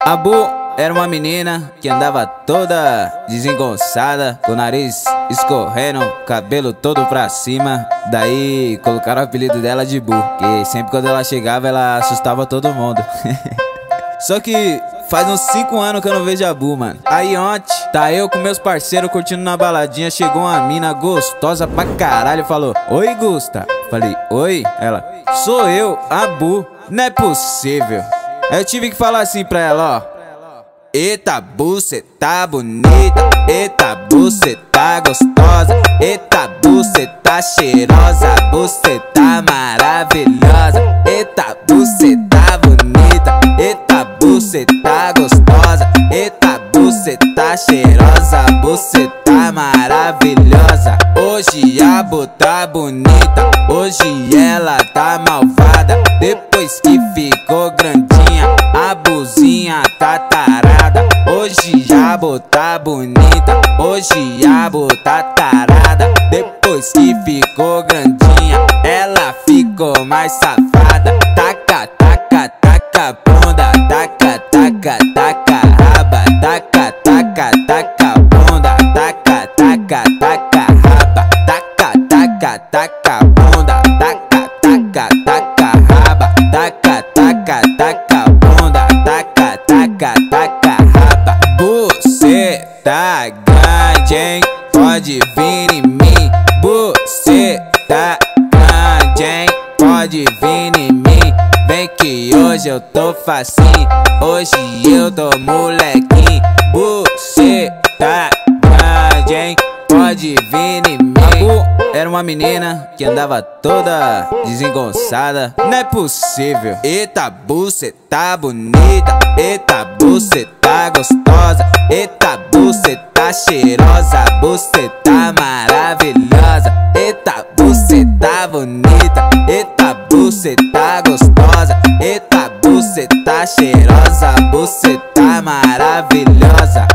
A Bu era uma menina que andava toda desengonçada, com o nariz escorrendo, cabelo todo pra cima. Daí colocaram o apelido dela de Bu, que sempre quando ela chegava ela assustava todo mundo. Só que faz uns 5 anos que eu não vejo a Bu, mano. Aí ontem, tá eu com meus parceiros curtindo na baladinha, chegou uma mina gostosa pra caralho, falou: Oi, Gusta. Falei: Oi? Ela: Sou eu, a Bu. Não é possível. Eu tive que falar assim pra ela, ó. Eita, bucê tá bonita. Eita, bucê tá gostosa. Eita, bucê tá cheirosa. Bucê tá maravilhosa. Eita, bucê tá bonita. Eita, bucê tá gostosa. Eita, bucê tá cheirosa. Bucê tá maravilhosa. Hoje a bu tá bonita. Hoje ela tá malvada. Tá bonita, hoje já tá tarada. Depois que ficou grandinha, ela ficou mais safada. Taca, taca, taca bunda, taca, taca, taca raba, taca, taca, taca bunda, taca, taca, taca raba, taca, taca, taca bunda, taca, taca, taca raba, taca, taca, taca, grande, hein? Pode vir em mim. Você tá grande, hein? Pode vir em mim. Vem que hoje eu tô facinho. Hoje eu tô molequinho. Em mim. Era uma menina que andava toda desengonçada. Não é possível. Eita, bucê tá bonita. Eita, bucê tá gostosa. Eita, bucê tá cheirosa. Bucê tá maravilhosa. Eita, bucê tá bonita. Eita, bucê tá gostosa. Eita, bucê tá cheirosa. Bucê tá maravilhosa.